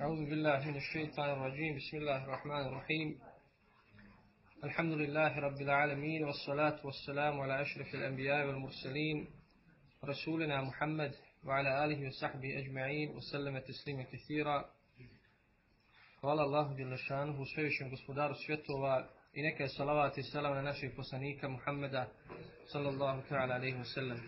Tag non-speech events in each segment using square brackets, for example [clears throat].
أعوذ بالله من الشيطان الرجيم. بسم الله الرحمن الرحيم. الحمد لله رب العالمين والصلاة والسلام على أشرف الأنبياء والمرسلين رسولنا محمد وعلى آله وصحبه أجمعين وسلم تسليما كثيرا. Hvala Allahu Đelešanuhu, svevišnjem gospodaru svjetova i neka je salavat i salam na našeg poslanika Muhammeda sallallahu ta'ala alaihi wasallam.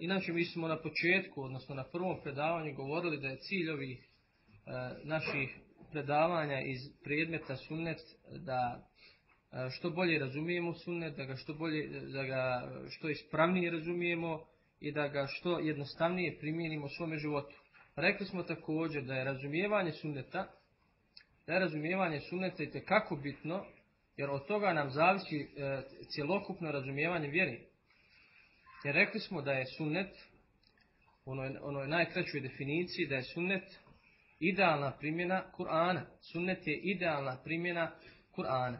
Inače mi smo na početku, odnosno na prvom predavanju govorili da je cilj ovih e, naših predavanja iz predmeta sunnet da e, što bolje razumijemo sunnet, da ga što bolje, da ga što ispravnije razumijemo i da ga što jednostavnije primijenimo u svome životu. Rekli smo također da je razumijevanje sunneta, da je razumijevanje sunneta i kako bitno, jer od toga nam zavisi e, cjelokupno razumijevanje vjeri. Jer rekli smo da je sunnet, u onoj, onoj najkraćoj definiciji, da je sunnet idealna primjena Kur'ana. Sunnet je idealna primjena Kur'ana.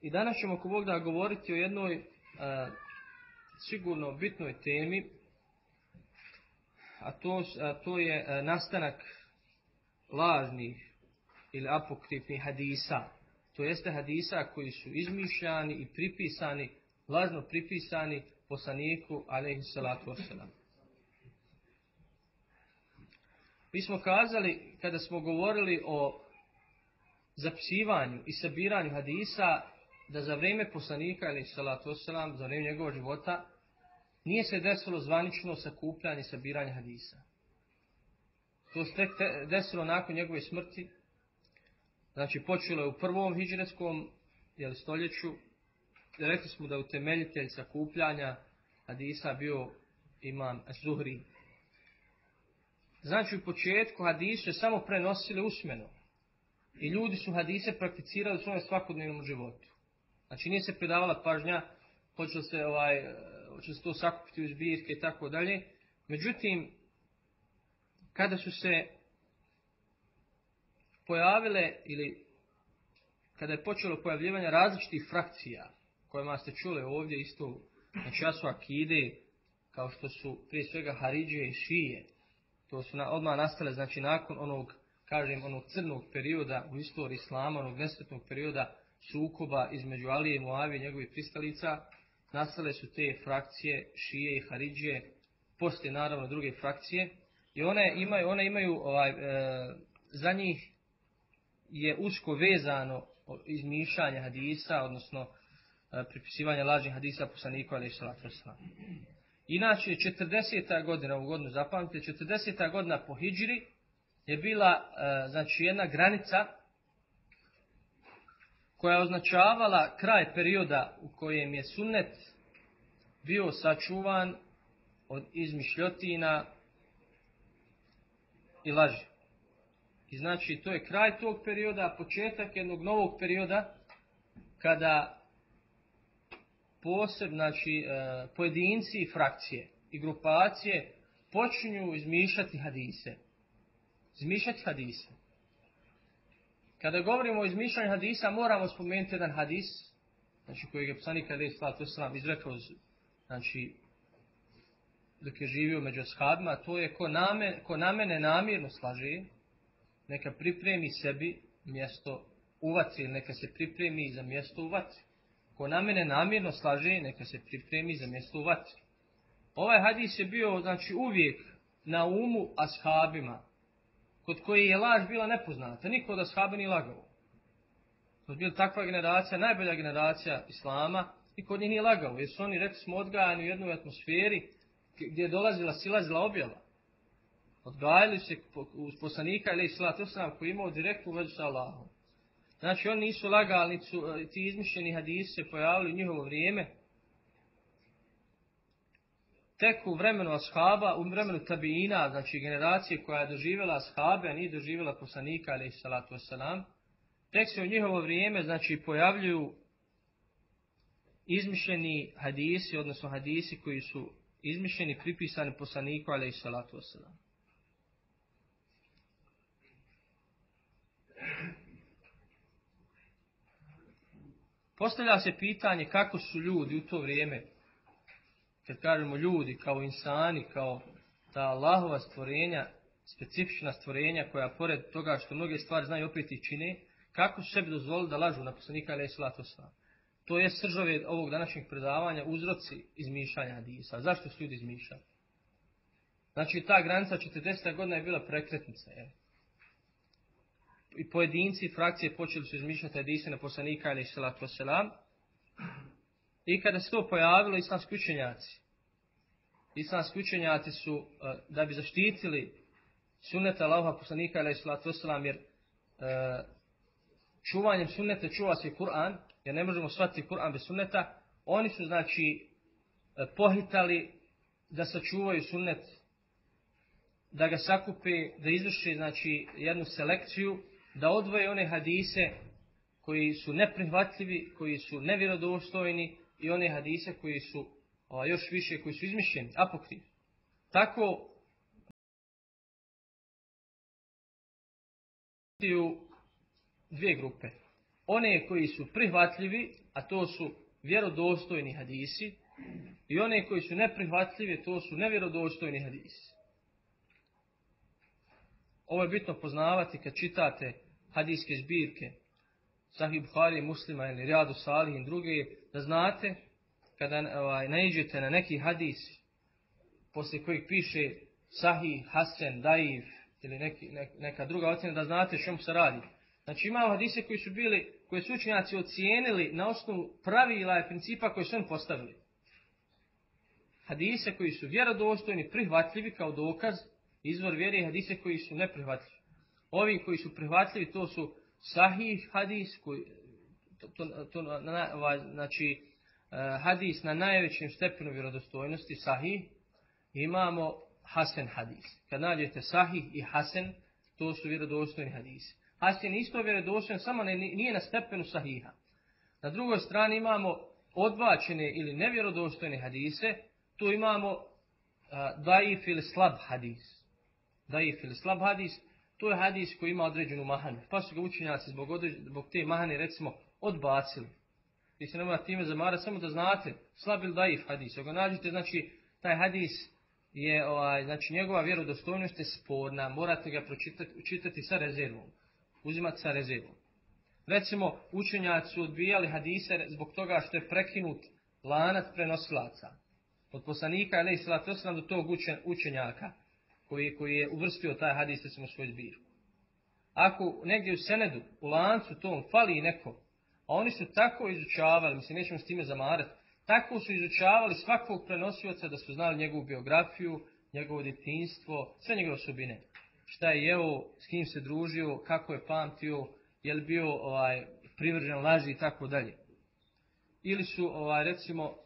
I danas ćemo ako Bog da govoriti o jednoj e, sigurno bitnoj temi, a to, a to je a, nastanak lažnih ili apokrifnih hadisa. To jeste hadisa koji su izmišljani i pripisani, lažno pripisani poslaniku alaihi salatu wasalam. Mi smo kazali, kada smo govorili o zapisivanju i sabiranju hadisa, da za vrijeme poslanika alaihi salatu wasalam, za vrijeme njegovog života, nije se desilo zvanično sakupljanje i sabiranje hadisa. To se desilo nakon njegove smrti. Znači počelo je u prvom hijđarskom jel, stoljeću. Rekli smo da utemeljitelj sakupljanja hadisa bio imam Zuhri. Znači u početku hadisu je samo prenosili usmeno. I ljudi su hadise prakticirali u svojem svakodnevnom životu. Znači nije se predavala pažnja, počelo se ovaj, hoće se to sakupiti u zbirke i tako dalje. Međutim, kada su se pojavile ili kada je počelo pojavljivanje različitih frakcija, kojima ste čuli ovdje isto, znači ja su akide, kao što su prije svega Haridže i Šije, to su na, odmah nastale, znači nakon onog, kažem, onog crnog perioda u istoriji Islama, onog nesretnog perioda sukoba između Alije i Moavije i njegovih pristalica, nastale su te frakcije Šije i Haridžije, poslije naravno druge frakcije. I one imaju, one imaju ovaj, e, za njih je usko vezano izmišljanje hadisa, odnosno e, pripisivanje lažnih hadisa poslanika ali salatu Inače, 40. godina, u godinu zapamtite, 40. godina po Hidžri je bila e, znači jedna granica koja je označavala kraj perioda u kojem je sunnet bio sačuvan od izmišljotina i laži. I znači to je kraj tog perioda, početak jednog novog perioda kada poseb, znači e, pojedinci i frakcije i grupacije počinju izmišljati hadise. Izmišljati hadise. Kada govorimo o izmišljanju hadisa, moramo spomenuti jedan hadis, znači kojeg je poslanik Ali Slatu Islam izrekao, znači, dok je živio među ashabima, to je ko, name, ko na mene namjerno slaže, neka pripremi sebi mjesto uvaci, neka se pripremi za mjesto uvaci. Ko na mene namjerno slaže, neka se pripremi za mjesto uvaci. Ovaj hadis je bio, znači, uvijek na umu ashabima, kod koji je laž bila nepoznata. Niko od ashaba nije lagao. To je bila takva generacija, najbolja generacija Islama, i kod njih nije lagao. Jer su oni, rekli smo, odgajani u jednoj atmosferi gdje je dolazila, silazila objava. Odgajali se uz poslanika ili isla, to sam koji imao direktnu vezu sa Allahom. Znači, oni nisu lagali, su, ti izmišljeni hadisi se pojavili u njihovo vrijeme, tek u vremenu ashaba, u vremenu tabiina, znači generacije koja je doživjela ashabe, a nije doživjela poslanika, ali salatu wasalam, tek se u njihovo vrijeme, znači, pojavljuju izmišljeni hadisi, odnosno hadisi koji su izmišljeni, pripisani poslaniku, ali salatu wasalam. Postavlja se pitanje kako su ljudi u to vrijeme kad kažemo ljudi, kao insani, kao ta Allahova stvorenja, specifična stvorenja koja pored toga što mnoge stvari znaju opet i čine, kako su sebi dozvolili da lažu na poslanika alaih To je sržove ovog današnjeg predavanja uzroci izmišljanja hadisa. Zašto su ljudi izmišljali? Znači ta granica 40. godina je bila prekretnica. Je. I pojedinci i frakcije počeli su izmišljati hadise na poslanika alaih salatu wasalam. I kada se to pojavilo, islamski učenjaci, islamski učenjaci su, e, da bi zaštitili sunneta Allaha poslanika alaih salatu wasalam, jer e, čuvanjem sunneta čuva se Kur'an, jer ne možemo shvatiti Kur'an bez sunneta, oni su znači e, pohitali da sačuvaju sunnet, da ga sakupe, da izvrši znači jednu selekciju, da odvoje one hadise koji su neprihvatljivi, koji su nevjerodostojni i one hadise koji su a još više koji su izmišljeni, apokrivi. Tako dvije grupe. One koji su prihvatljivi, a to su vjerodostojni hadisi, i one koji su neprihvatljivi, to su nevjerodostojni hadisi. Ovo je bitno poznavati kad čitate hadijske zbirke Sahih Buhari, Muslima ili Riyadu Salih i druge, da znate kada ovaj, naiđete na neki hadis poslije kojeg piše Sahih, Hasan, Daif ili neki, neka druga ocjena da znate što se radi. Znači imamo hadise koji su bili, koje su učenjaci ocijenili na osnovu pravila i principa koje su oni postavili. Hadise koji su vjerodostojni, prihvatljivi kao dokaz, izvor vjere i hadise koji su neprihvatljivi. Ovi koji su prihvatljivi to su sahih hadis, koji, to, to, to na, ovaj, znači eh, hadis na najvećem stepenu vjerodostojnosti, sahih, imamo hasen hadis. Kad nađete sahih i hasen, to su vjerodostojni hadisi. Hasen isto vjerodostojan, samo ne, nije na stepenu sahiha. Na drugoj strani imamo odbačene ili nevjerodostojne hadise, tu imamo uh, daif ili slab hadis. Daif ili slab hadis, to je hadis koji ima određenu mahanu. Pa su ga učenjaci zbog, zbog te mahane recimo odbacili. Vi se nema time zamarati, samo da znate, slab ili daif hadis. Ako nađete, znači, taj hadis je, ovaj, znači, njegova vjerodostojnost je sporna, morate ga pročitati, učitati sa rezervom uzimati sa rezervom. Recimo, učenjaci su odbijali hadise zbog toga što je prekinut lanac prenosilaca. Od poslanika ili salatu do tog učenjaka koji, koji je uvrstio taj hadis recimo svoj zbirku. Ako negdje u senedu, u lancu tom, fali neko, a oni su tako izučavali, mislim nećemo s time zamarati, tako su izučavali svakog prenosioca da su znali njegovu biografiju, njegovo djetinstvo, sve njegove osobine šta je jeo, s kim se družio, kako je pamtio, je li bio ovaj, privržen laži i tako dalje. Ili su, ovaj, recimo,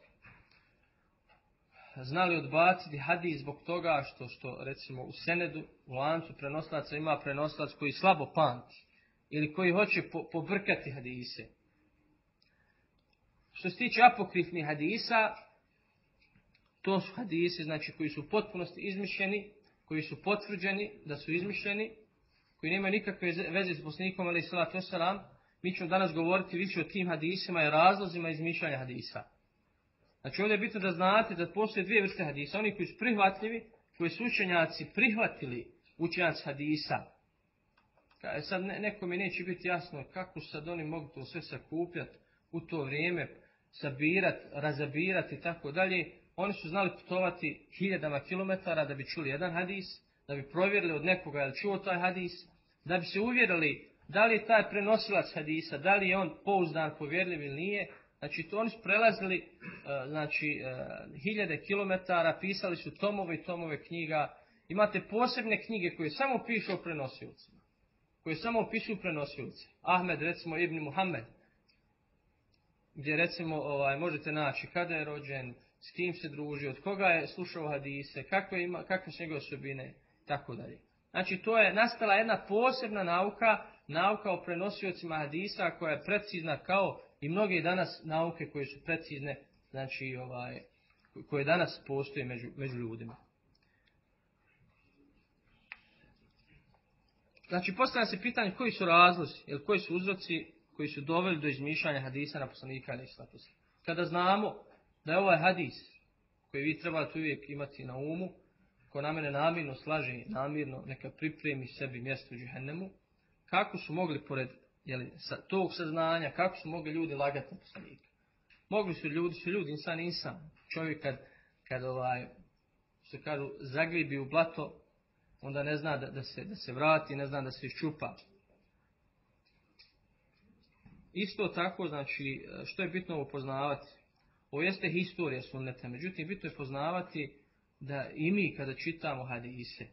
znali odbaciti hadis zbog toga što, što recimo u senedu, u lancu prenoslaca ima prenoslac koji slabo pamti ili koji hoće po, pobrkati hadise. Što se tiče apokrifnih hadisa, to su hadisi znači, koji su u potpunosti izmišljeni koji su potvrđeni da su izmišljeni, koji nemaju nikakve veze s poslanikom ali salatu wasalam, mi ćemo danas govoriti više o tim hadisima i razlozima izmišljanja hadisa. Znači ovdje je bitno da znate da postoje dvije vrste hadisa. Oni koji su prihvatljivi, koji su učenjaci prihvatili učenjaci hadisa. Sad ne, neko mi neće biti jasno kako sad oni mogu to sve sakupljati u to vrijeme, sabirat, razabirat i tako dalje oni su znali putovati hiljadama kilometara da bi čuli jedan hadis, da bi provjerili od nekoga je li čuo taj hadis, da bi se uvjerili da li je taj prenosilac hadisa, da li je on pouzdan, povjerljiv ili nije. Znači, to oni su prelazili e, znači, e, hiljade kilometara, pisali su tomove i tomove knjiga. Imate posebne knjige koje samo pišu o prenosilcima. Koje samo opisuju prenosilce. Ahmed, recimo, Ibn Muhammed. Gdje, recimo, ovaj, možete naći kada je rođen, s kim se druži, od koga je slušao hadise, kakve, ima, kakve su njegove osobine, tako dalje. Znači, to je nastala jedna posebna nauka, nauka o prenosiocima hadisa koja je precizna kao i mnoge danas nauke koje su precizne, znači, ovaj, koje danas postoje među, među ljudima. Znači, postavlja se pitanje koji su razlozi, ili koji su uzroci koji su doveli do izmišljanja hadisa na poslanika i Kada znamo da je ovaj hadis koji vi trebate uvijek imati na umu, ko na mene namirno slaže, namirno neka pripremi sebi mjesto u džihennemu, kako su mogli pored jeli, sa tog saznanja, kako su mogli ljudi lagati na poslanika. Mogli su ljudi, su ljudi, insan insan. Čovjek kad, kad ovaj, što kažu, zaglibi u blato, onda ne zna da, da, se, da se vrati, ne zna da se iščupa. Isto tako, znači, što je bitno ovo poznavati? Ovo jeste historija sunneta, međutim, bitno je poznavati da i mi kada čitamo hadise,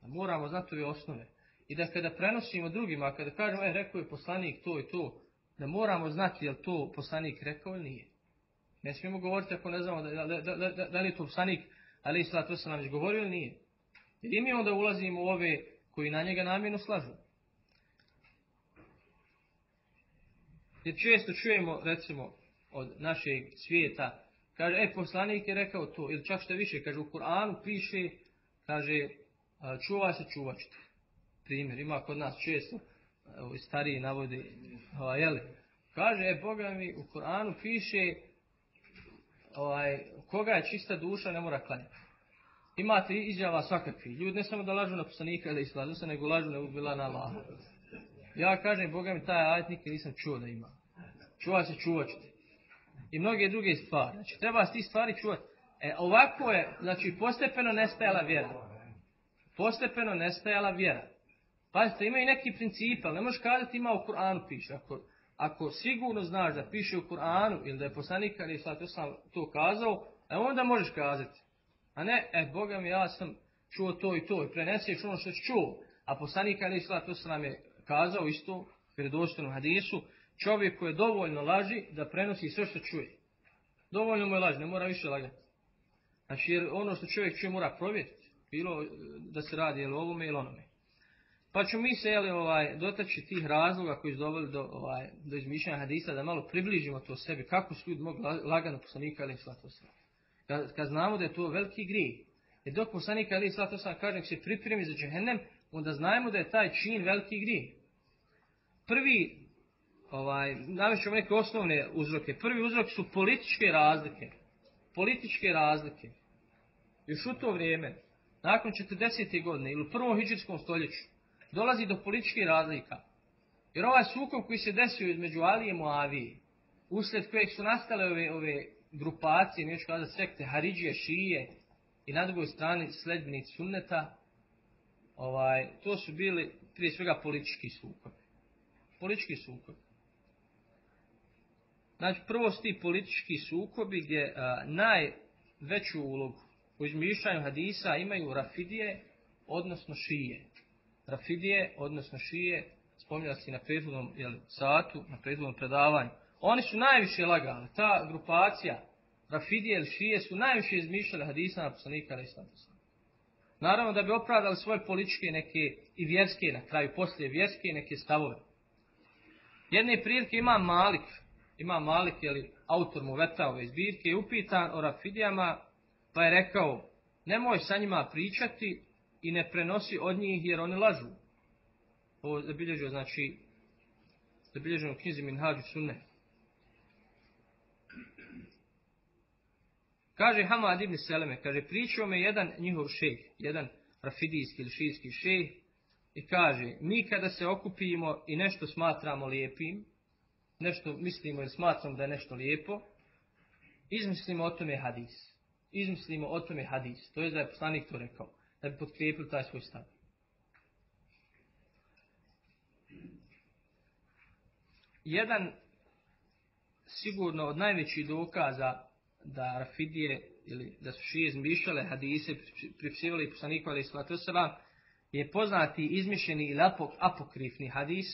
da moramo znati ove osnove. I da kada prenosimo drugima, kada kažemo, e, rekao je poslanik to i to, da moramo znati je li to poslanik rekao ili nije. Ne smijemo govoriti ako ne znamo da, da, da, da, li je to poslanik, ali i to sam nam već govorio ili nije. Jer i mi onda ulazimo u ove koji na njega namjerno slažu. Jer često čujemo, recimo, od našeg svijeta, kaže, e, poslanik je rekao to, ili čak što više, kaže, u Kur'anu piše, kaže, čuva se čuvačite. Primjer, ima kod nas često, stariji navodi, ovaj, jeli, kaže, e, Boga mi, u Kur'anu piše, ovaj, koga je čista duša, ne mora klanjati. Imate izjava svakakvi. Ljudi ne samo da lažu na poslanika ili islažu se, nego lažu na ubila na Allah. Ja kažem, Boga mi taj ajet nisam čuo da ima. Čuva se čuvačiti. I mnoge druge stvari. Znači, treba s tih stvari čuvati. E, ovako je, znači, postepeno nestajala vjera. Postepeno nestajala vjera. Pazite, ima i neki princip, ali ne možeš kazati ima u Kur'anu piše. Ako, ako sigurno znaš da piše u Kur'anu ili da je poslanik ali sad to kazao, e onda možeš kazati. A ne, e, Boga mi, ja sam čuo to i to i preneseš ono što si čuo. A poslanik ali sad to nam je kazao isto vjerodostojnom hadisu, čovjek koji je dovoljno laži da prenosi sve što čuje. Dovoljno mu je laži, ne mora više lagati. Znači, jer ono što čovjek čuje mora provjeriti. Bilo da se radi ili ovome ili onome. Pa ću mi se jeli, ovaj, dotaći tih razloga koji su doveli do, ovaj, do izmišljanja hadisa, da malo približimo to sebi, kako su ljudi mogli lagano poslanika ali slato. Kad, kad znamo da je to veliki grij, jer dok poslanika ali slato sam kaže, se pripremi za džehennem, onda znajemo da je taj čin veliki grij. Prvi, ovaj, navešćemo neke osnovne uzroke. Prvi uzrok su političke razlike. Političke razlike. Još u to vrijeme, nakon 40. godine ili u prvom hijđarskom stoljeću, dolazi do političkih razlika. Jer ovaj sukob koji se desio između Alije i Moavije, usled kojeg su nastale ove, ove grupacije, neću kazati sekte, Haridžije, Šije i na drugoj strani sledbenici sunneta, ovaj, to su bili prije svega politički sukob. Politički sukob. Znači, prvo su ti politički sukobi gdje a, najveću ulogu u izmišljanju hadisa imaju Rafidije, odnosno Šije. Rafidije, odnosno Šije, spominjali se na prethodnom jel, satu, na prethodnom predavanju. Oni su najviše lagali. Ta grupacija Rafidije ili Šije su najviše izmišljali hadisa na poslanika ali Naravno da bi opravdali svoje političke neke i vjerske na kraju, poslije vjerske neke stavove. Jedne prilike ima Malik, ima Malik, jeli, autor mu veta ove zbirke, je upitan o Rafidijama, pa je rekao, nemoj sa njima pričati, i ne prenosi od njih jer oni lažu. Ovo zabilježio, znači, zabilježio u knjizi Minhađu Sunne. Kaže Hamad ibn Seleme, kaže, pričao me jedan njihov šejh, jedan rafidijski ili šijski šejh, i kaže, mi kada se okupimo i nešto smatramo lijepim, nešto mislimo ili smatramo da je nešto lijepo, izmislimo o tome hadis. Izmislimo o tome hadis. To je da je poslanik to rekao da bi potkrijepili taj svoj stav. Jedan sigurno od najvećih dokaza da Rafidije ili da su šije izmišljale hadise, pripisivali poslaniku ali je poznati izmišljeni ili apokrifni hadis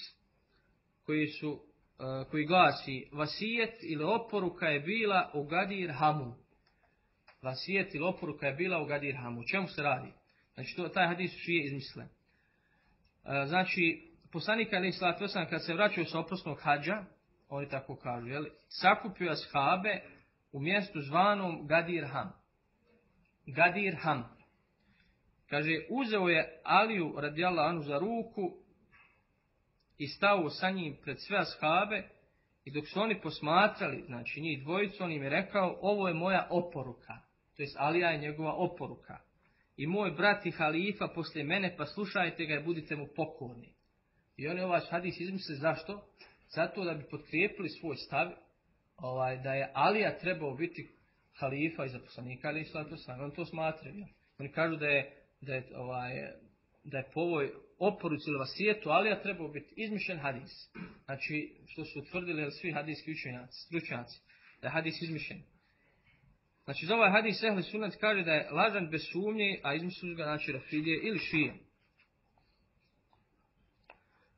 koji su e, koji glasi vasijet ili oporuka je bila u Gadir Hamu. Vasijet ili oporuka je bila u Gadir Hamu. O čemu se radi? Znači, to, taj hadis šije izmislen. E, znači, poslanik Ali Islat kad se vraćaju sa oprosnog hađa, oni tako kažu, jeli, sakupio ashabe u mjestu zvanom Gadir Ham. Gadir Ham. Kaže, uzeo je Aliju radijala Anu za ruku i stao sa njim pred sve ashabe i dok su oni posmatrali, znači njih dvojicu, on im je rekao, ovo je moja oporuka. To jest Alija je njegova oporuka. I moj brat i halifa poslije mene, pa slušajte ga i budite mu pokorni. I oni ovaj hadis izmisle zašto? Zato da bi potkrijepili svoj stav ovaj, da je Alija trebao biti halifa i zaposlenika, ali sam, on to smatraju. Oni kažu da je, da je, ovaj, da je po ovoj oporuci ili vasijetu Alija trebao biti izmišljen hadis. Znači, što su utvrdili svi hadijski učenjaci, stručnjaci, da je hadis izmišljen. Znači, za ovaj hadis Ehli Sunat kaže da je lažan bez sumnje, a izmislili ga, znači, Rafidije ili Šije.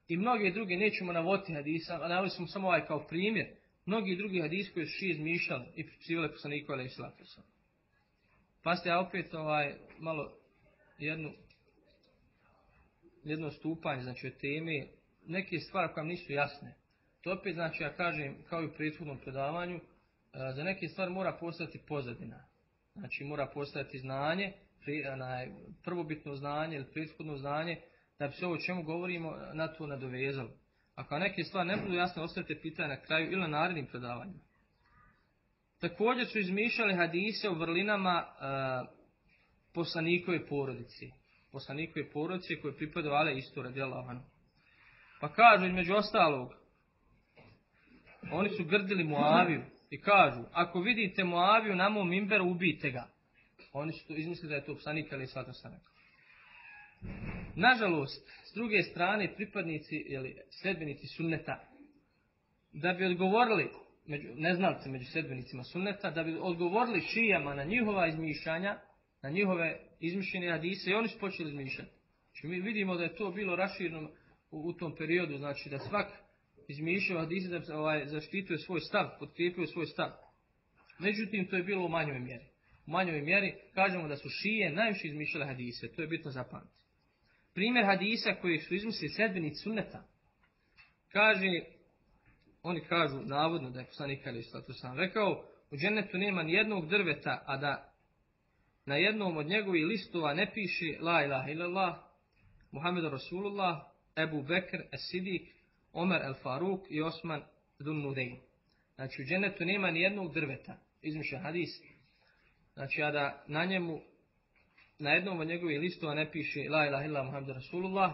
I mnoge druge, nećemo navoditi hadisa, a navodi smo samo ovaj kao primjer, mnogi drugi hadis koji su šije izmišljali i pripisivali poslaniku ali i Pa ste ja opet ovaj, malo jednu, jedno stupanje, znači o temi, neke stvari koje nisu jasne. To opet znači, ja kažem, kao i u prethodnom predavanju, za neke stvari mora postati pozadina. Znači mora postati znanje, prvobitno znanje ili prethodno znanje, da bi se ovo o čemu govorimo na to nadovezalo. Ako neke stvari ne budu jasne, ostavite pitanje na kraju ili na narednim predavanjima. Također su izmišljali hadise o vrlinama uh, poslanikove porodici. Poslanikove porodice koje pripadaju isto radi Pa kažu između ostalog, oni su grdili Muaviju i kažu, ako vidite Moaviju na mom imberu, ubijte ga. Oni su izmislili da je to psanik, ali sada sam rekao. Nažalost, s druge strane, pripadnici ili sedbenici sunneta, da bi odgovorili, među, neznalce među sedbenicima sunneta, da bi odgovorili šijama na njihova izmišljanja, na njihove izmišljene hadise i oni su počeli izmišljati. Znači mi vidimo da je to bilo raširno u, u tom periodu, znači da svak izmišljao hadise da ovaj, zaštituje svoj stav, potkrijepio svoj stav. Međutim, to je bilo u manjoj mjeri. U manjoj mjeri kažemo da su šije najviše izmišljale hadise, to je bitno zapamtiti. Primjer hadisa koji su izmislili sedbenici sunneta, kaže, oni kažu navodno da je poslanik ali što sam rekao, u džennetu nema ni jednog drveta, a da na jednom od njegovih listova ne piše la ilaha illallah, Muhammed Rasulullah, Ebu Bekr, Esidik, Omer el Faruk i Osman Dun Nudein. Znači u dženetu nema ni jednog drveta. Izmišljen hadis. Znači a da na njemu na jednom od njegovih listova ne piše La ilaha illa Muhammed Rasulullah,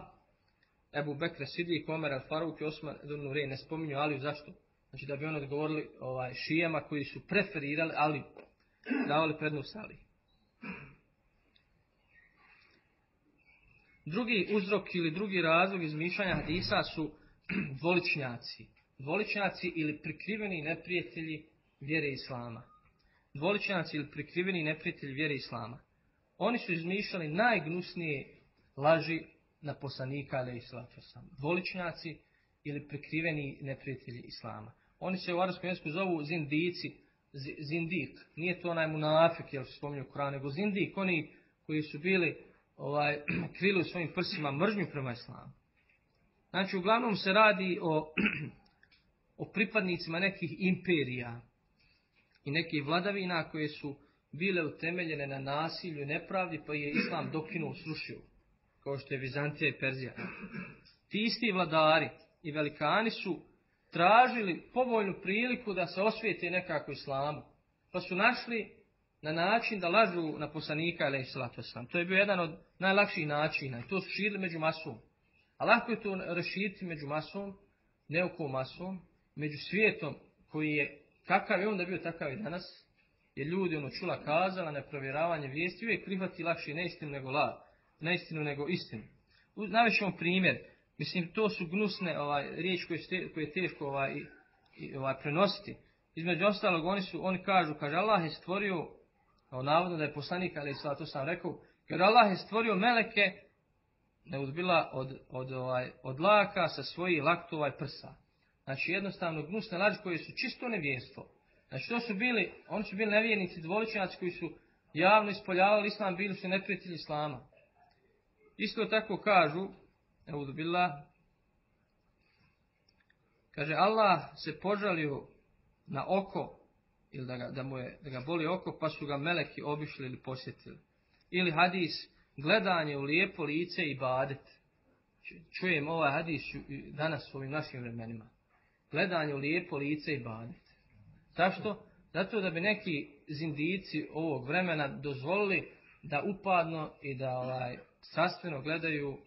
Ebu Bekr Sidik, Omer el Faruk i Osman Dun Nudein. Ne spominju Aliju zašto? Znači da bi oni odgovorili ovaj, šijama koji su preferirali Ali, davali prednost Ali. Drugi uzrok ili drugi razlog izmišljanja hadisa su [clears throat] dvoličnjaci. Dvoličnjaci ili prikriveni neprijatelji vjere Islama. Dvoličnjaci ili prikriveni neprijatelji vjere Islama. Oni su izmišljali najgnusnije laži na poslanika ali sam. Dvoličnjaci ili prikriveni neprijatelji Islama. Oni se u arabskom jeziku zovu zindici, zindik. Nije to onaj munafik, jel se spominju u nego zindik, oni koji su bili ovaj, [clears throat] krili u svojim prsima mržnju prema islamu. Znači, uglavnom se radi o, [clears throat] o pripadnicima nekih imperija i nekih vladavina koje su bile utemeljene na nasilju i nepravdi, pa je islam dokinuo, srušio, kao što je Vizantija i Perzija. Ti isti vladari i velikani su tražili povoljnu priliku da se osvijete nekako islamu, pa su našli na način da lažu na poslanika, ali To je bio jedan od najlakših načina i to su širili među masom. A lako je to raširiti među masom, neukom masom, među svijetom koji je, kakav je onda bio takav i danas, je ljudi ono čula kazala, neprovjeravanje vijesti, uvijek prihvati lakše neistinu nego la, neistinu nego istinu. Navešćemo primjer, mislim to su gnusne ovaj, riječi koje, koje je teško ovaj, ovaj, prenositi. Između ostalog oni su, oni kažu, kaže Allah je stvorio, navodno da je poslanik, ali to sam rekao, jer Allah je stvorio meleke neuzbila od, od, ovaj, od laka sa svojih laktova i prsa. Znači jednostavno gnusne laži koje su čisto nevjerstvo. Znači to su bili, oni su bili nevjernici dvoličnjaci koji su javno ispoljavali islam, bili su neprijatelji islama. Isto tako kažu, neuzbila, kaže Allah se požalio na oko, ili da ga, da, mu je, da ga boli oko, pa su ga meleki obišli ili posjetili. Ili hadis, gledanje u lijepo lice i badet. Čujem ovaj hadis danas u ovim našim vremenima. Gledanje u lijepo lice i badet. Zašto? Zato da bi neki zindici ovog vremena dozvolili da upadno i da ovaj, sastveno gledaju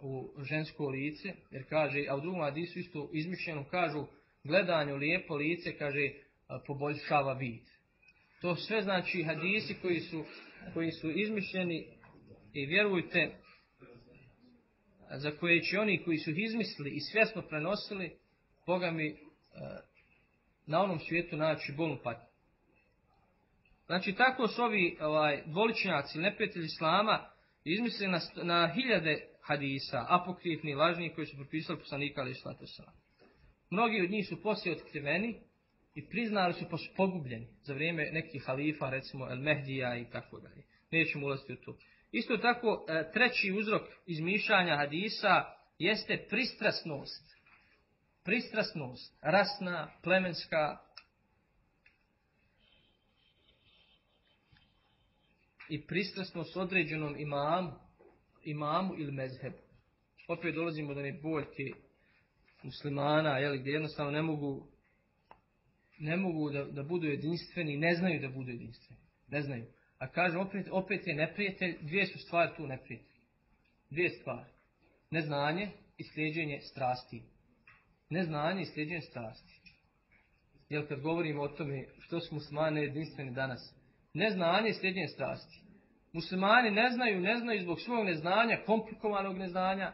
u žensko lice, jer kaže, a u drugom hadisu isto izmišljeno kažu, gledanju lijepo lice, kaže, poboljšava vid. To sve znači hadisi koji su, koji su izmišljeni i vjerujte, za koje će oni koji su ih izmislili i svjesno prenosili, Boga mi na onom svijetu naći bolnu patnju. Znači tako su ovi ovaj, dvoličnjaci, neprijatelji Islama, izmislili na, na hiljade hadisa, apokrifni, lažni, koji su propisali poslanika ali Mnogi od njih su poslije otkriveni i priznali su pogubljeni za vrijeme nekih halifa, recimo El Mehdija i tako dalje. Nećemo ulaziti u to. Isto tako, e, treći uzrok izmišljanja hadisa jeste pristrasnost. Pristrasnost, rasna, plemenska, i pristrasnost određenom imamu, imamu ili mezhebu. Opet dolazimo do ne boljke muslimana, jeli, gdje jednostavno ne mogu ne mogu da, da budu jedinstveni, ne znaju da budu jedinstveni. Ne znaju. A kažem, opet, opet je neprijatelj, dvije su stvari tu neprijatelj. Dvije stvari. Neznanje i sljeđenje strasti. Neznanje i sljeđenje strasti. Jer kad govorimo o tome što su muslimani jedinstveni danas, neznanje i sljeđenje strasti. Muslimani ne znaju, ne znaju zbog svog neznanja, komplikovanog neznanja,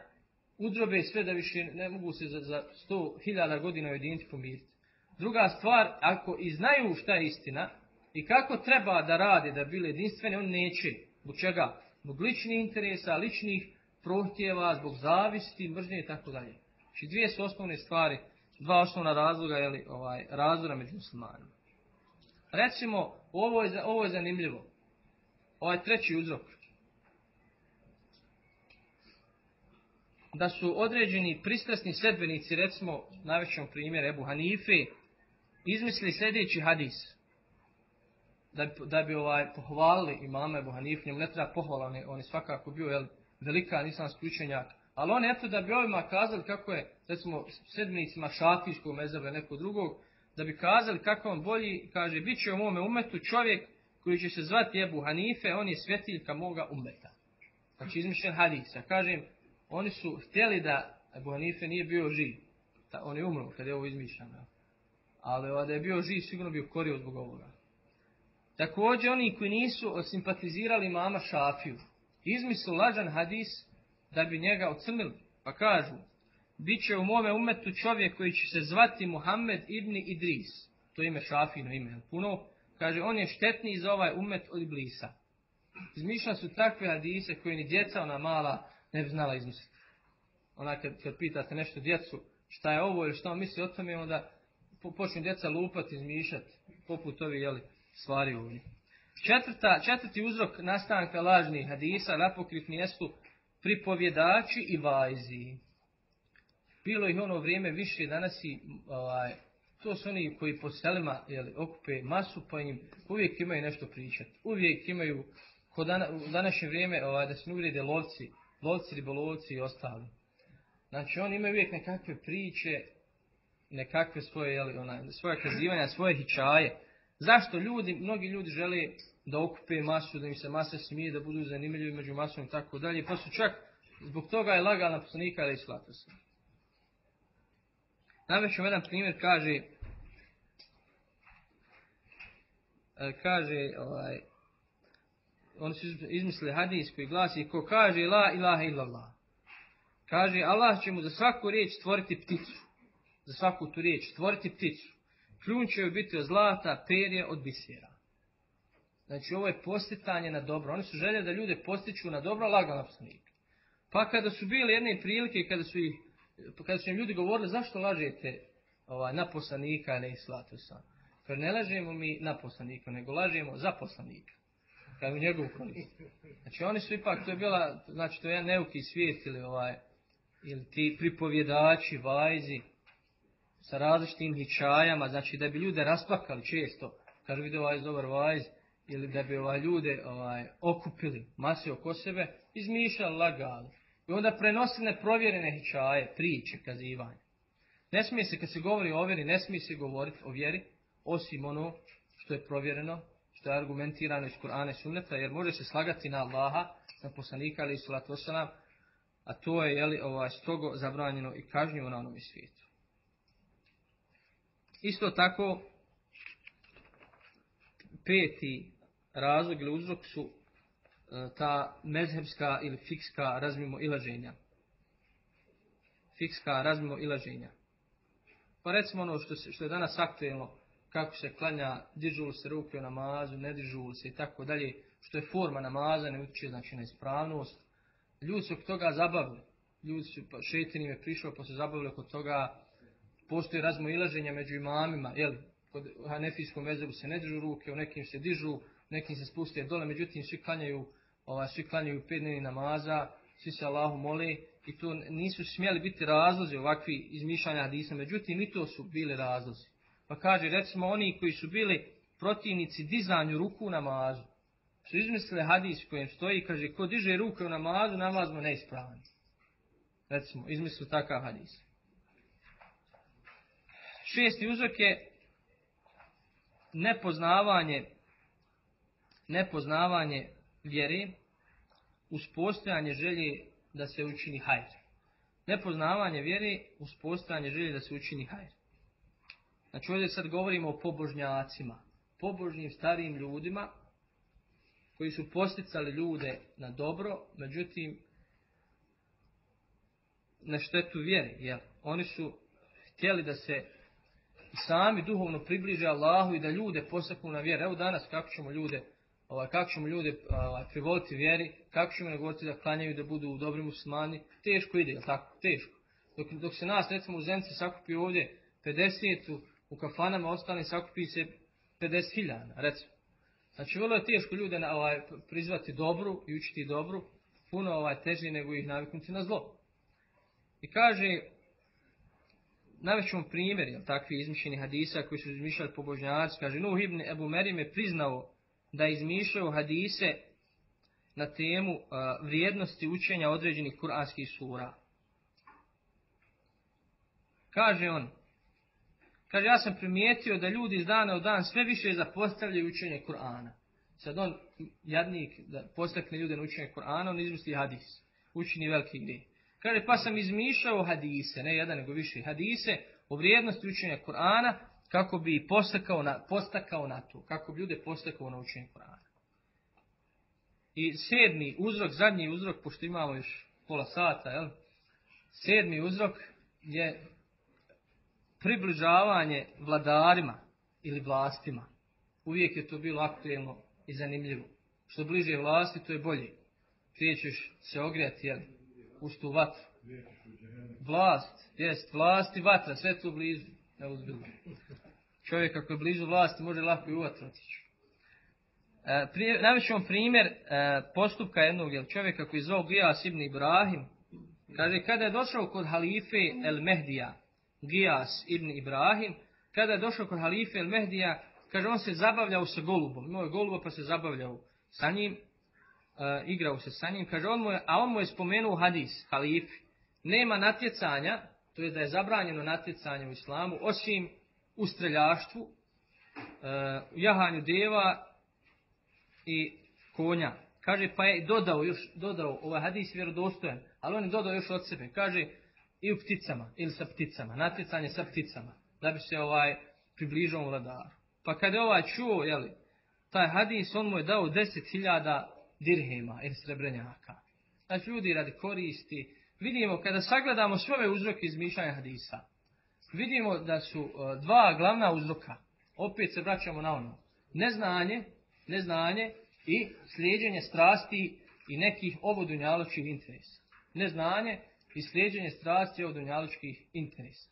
udrobe sve da više ne mogu se za, za sto hiljada godina ujediniti pomiriti. Druga stvar, ako i znaju šta je istina i kako treba da rade da bili jedinstveni, on neće. Zbog čega? Zbog ličnih interesa, ličnih prohtjeva, zbog zavisti, mržnje i tako dalje. Znači dvije su osnovne stvari, dva osnovna razloga, jeli, ovaj, razloga među muslimanima. Recimo, ovo je, ovo je zanimljivo. Ovaj treći uzrok. Da su određeni pristrasni sedbenici, recimo, najvećom primjer Ebu Hanife, izmislili sljedeći hadis. Da, da bi ovaj, pohvalili imama Ebu Hanife, njemu ne treba pohvala, on je, on je svakako bio jel, velika islamski učenjak. Ali on eto da bi ovima kazali kako je, recimo, sedbenicima šafijskog mezaba nekog drugog, da bi kazali kako on bolji, kaže, bit će u mome umetu čovjek koji će se zvati Ebu Hanife, on je svjetiljka moga umeta. Znači izmišljen hadis. Ja kažem, oni su htjeli da Ebu Hanife nije bio živ. Da, on je umro kad je ovo izmišljeno. Ali da je bio živ, sigurno bi korio zbog ovoga. Također oni koji nisu simpatizirali mama Šafiju, izmislu lažan hadis da bi njega ocrnili. Pa kažu, bit će u mome umetu čovjek koji će se zvati Muhammed ibn Idris. To ime Šafino ime, puno. Kaže, on je štetniji za ovaj umet od Iblisa. Izmišljali su takve hadise koje ni djeca ona mala ne bi znala izmisliti. Ona kad, kad pitate nešto djecu, šta je ovo ili šta on misli o tome, onda počnu djeca lupati, izmišljati, poput ovi jeli, stvari ovdje. Četvrta, četvrti uzrok nastanka lažnih hadisa, napokrifni jesu pripovjedači i vajzi. Bilo ih ono vrijeme više danas i ovaj, to su oni koji po selima jeli, okupe masu pa im uvijek imaju nešto pričati. Uvijek imaju, kod dana, u današnje vrijeme ovaj, da se ne uvrede lovci, lovci, ribolovci i ostali. Znači oni imaju uvijek nekakve priče, nekakve svoje, jeli, ona, svoje kazivanja, svoje hičaje. Zašto ljudi, mnogi ljudi žele da okupe masu, da im se masa smije, da budu zanimljivi među masom i tako dalje, pa su čak zbog toga je lagala poslanika da islata se. Navešću jedan primjer, kaže, e, kaže, ovaj, oni su izmislili hadis koji glasi, ko kaže la ilaha illallah. Kaže, Allah će mu za svaku riječ stvoriti pticu. Za svaku tu riječ stvoriti pticu. Kljun će joj biti od zlata, perje od bisera. Znači, ovo je postitanje na dobro. Oni su željeli da ljude postiču na dobro, lagano Pa kada su bili jedne prilike, kada su ih kada su im ljudi govorili zašto lažete ovaj, na poslanika, ne islatu sam. Jer ne lažemo mi na poslanika, nego lažemo za poslanika. U njegovu korist. Znači oni su ipak, to je bila, znači to je jedan neuki svijet ili ovaj, ili ti pripovjedači, vajzi, sa različitim hičajama, znači da bi ljude rasplakali često, kad vide ovaj dobar vajz, ili da bi ovaj ljude ovaj, okupili mase oko sebe, izmišljali, lagali. I onda prenosi neprovjerene hičaje, priče, kazivanje. Ne smije se, kad se govori o vjeri, ne smije se govoriti o vjeri, osim ono što je provjereno, što je argumentirano iz Kur'ana i Sunneta, jer može se slagati na Allaha, na poslanika ali wasalam, a to je jeli, ovaj, strogo zabranjeno i kažnjivo na onom svijetu. Isto tako, peti razlog ili uzrok su e, ta mezhebska ili fikska razmimo ilaženja. Fikska razmimo ilaženja. Pa recimo ono što, se, što je danas aktuelno, kako se klanja, dižu li se ruke u namazu, ne dižu li se i tako dalje, što je forma namaza, ne utječe znači na ispravnost. Ljudi su kod toga zabavili. Ljudi su, pa, šetin im je prišao pa se zabavili kod toga, postoji razmo ilaženja među imamima, jel, kod hanefijskom vezeru se ne dižu ruke, u nekim se dižu, nekim se spustuje dole, međutim svi klanjaju, ova, svi klanjaju pet namaza, svi se Allahu mole i to nisu smjeli biti razlozi ovakvi izmišljanja hadisa, međutim i to su bili razlozi. Pa kaže, recimo, oni koji su bili protivnici dizanju ruku u namazu, su izmislili hadis kojem stoji, kaže, ko diže ruke u namazu, namaz mu neispravan. Recimo, izmislili takav hadis. Šesti uzrok je nepoznavanje nepoznavanje vjere uz postojanje želje da se učini hajr. Nepoznavanje vjere uz postojanje želje da se učini hajr. Znači ovdje sad govorimo o pobožnjacima, pobožnim starijim ljudima koji su posticali ljude na dobro, međutim na štetu vjere. Jer oni su htjeli da se sami duhovno približe Allahu i da ljude posaknu na vjeru. Evo danas kako ćemo ljude ovaj, kako ćemo ljude ovaj, privoliti vjeri, kako ćemo govoriti da klanjaju da budu dobri muslimani, teško ide, jel tako? Teško. Dok, dok se nas, recimo, u Zemci sakupi ovdje 50, u, u kafanama ostalim sakupi se 50.000, recimo. Znači, vrlo je teško ljude ovaj, prizvati dobru i učiti dobru, puno ovaj, teže nego ih naviknuti na zlo. I kaže, navećemo primjer, jel, takvi izmišljeni hadisa koji su izmišljali pobožnjaci, kaže, Nuh ibn Ebu Merim je priznao da izmišljaju hadise na temu uh, vrijednosti učenja određenih kuranskih sura. Kaže on, kaže ja sam primijetio da ljudi iz dana u dan sve više zapostavljaju učenje Kur'ana. Sad on, jadnik, da postakne ljude na učenje Kur'ana, on izmisli hadis. Učini veliki gdje. Kaže, pa sam izmišljao hadise, ne jedan nego više hadise, o vrijednosti učenja Kur'ana, kako bi postakao na, postakao na to, kako bi ljude postakao na učenje Kur'ana. I sedmi uzrok, zadnji uzrok, pošto imamo još pola sata, jel? sedmi uzrok je približavanje vladarima ili vlastima. Uvijek je to bilo aktuelno i zanimljivo. Što bliže vlasti, to je bolje. Prije ćeš se ogrijati, jel? Uz tu vatru. Vlast, jest, vlast i vatra, sve tu blizu. Čovjek ako je blizu vlasti može lako i uvat otići. E, Navišćemo primjer e, postupka jednog jel, čovjeka koji je zvao Gijas ibn Ibrahim. Kaže, kada je došao kod halife El Mehdija, Gijas ibn Ibrahim, kada je došao kod halife El Mehdija, kaže, on se zabavljao sa golubom. Imao je goluba pa se zabavljao sa njim, igrao se sa njim. Kaže, on mu je, a on mu je spomenuo hadis, halifi. Nema natjecanja, to je da je zabranjeno natjecanje u islamu, osim u streljaštvu, e, jahanju deva i konja. Kaže, pa je dodao još, dodao, ovaj hadis vjerodostojan, ali on je dodao još od sebe. Kaže, i u pticama, ili sa pticama, natjecanje sa pticama, da bi se ovaj približao vladaru. Pa kada je ovaj čuo, jeli, taj hadis, on mu je dao deset hiljada dirhema ili srebrenjaka. Znači, ljudi radi koristi, vidimo, kada sagledamo sve ove uzroke izmišljanja hadisa, vidimo da su e, dva glavna uzroka. Opet se vraćamo na ono. Neznanje, neznanje i slijedjenje strasti i nekih ovodunjaločkih interesa. Neznanje i slijedjenje strasti i ovodunjaločkih interesa.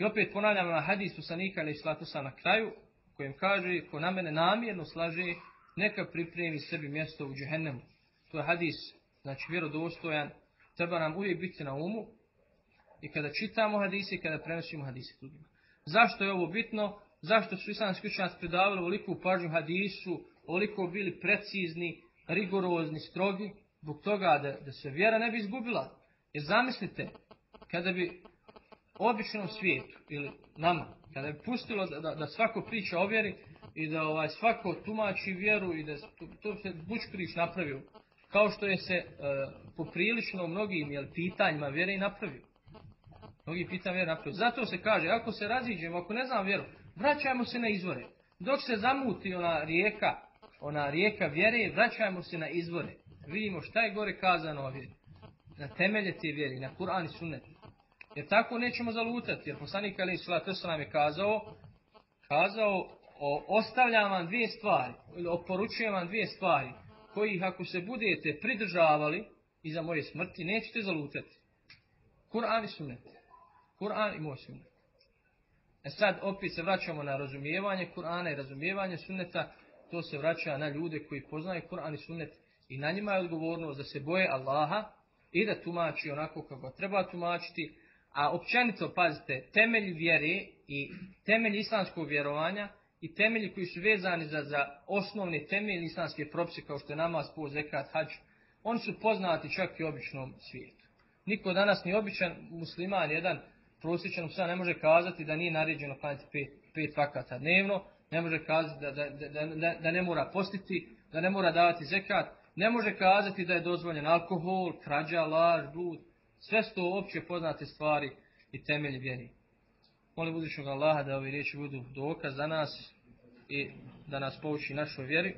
I opet ponavljamo na hadisu sanika ili slatusa na kraju, kojem kaže, ko na mene namjerno slaže, neka pripremi sebi mjesto u džehennemu. To je hadis, znači vjerodostojan, treba nam uvijek biti na umu, i kada čitamo hadise i kada prenosimo hadise drugima. Zašto je ovo bitno? Zašto su islamski učenjaci predavali ovoliku pažnju hadisu, ovoliko bili precizni, rigorozni, strogi, zbog toga da, da se vjera ne bi izgubila. Jer zamislite, kada bi običnom svijetu ili nama, kada bi pustilo da, da, da svako priča o vjeri i da ovaj, svako tumači vjeru i da to, to se bučkriš napravio. Kao što je se e, poprilično mnogim jel, pitanjima vjere i napravio. Mnogi pitanja vjere napravio. Zato se kaže, ako se raziđemo, ako ne znam vjeru, vraćajmo se na izvore. Dok se zamuti ona rijeka, ona rijeka vjere, vraćajmo se na izvore. Vidimo šta je gore kazano ovdje. Na temelje te vjere, na Kur'an i sunnet. Jer tako nećemo zalutati. Jer poslanik Ali Salatu nam je kazao, kazao, o, ostavljam vam dvije stvari, oporučujem vam dvije stvari, kojih ako se budete pridržavali iza moje smrti, nećete zalutati. Kur'an i sunnet. Kur'an i moj sunnet. E sad opet se vraćamo na razumijevanje Kur'ana i razumijevanje sunneta, to se vraća na ljude koji poznaju Kur'an i sunnet i na njima je odgovornost da se boje Allaha i da tumači onako kako treba tumačiti, a općenito, pazite, temelj vjere i temelj islamskog vjerovanja i temelji koji su vezani za, za osnovne temelje islamske propise kao što je namaz, po zekat, hađ, oni su poznati čak i običnom svijetu. Niko danas ni običan musliman, jedan prosječan musliman ne može kazati da nije naređeno klanjati pet, pet vakata dnevno, ne može kazati da, da, da, da, ne mora postiti, da ne mora davati zekat, ne može kazati da je dozvoljen alkohol, krađa, laž, blud, sve su to opće poznate stvari i temelji vjeri. Molim uzvišnog Allaha da ove riječi budu dokaz za nas i da nas pouči našoj vjeri.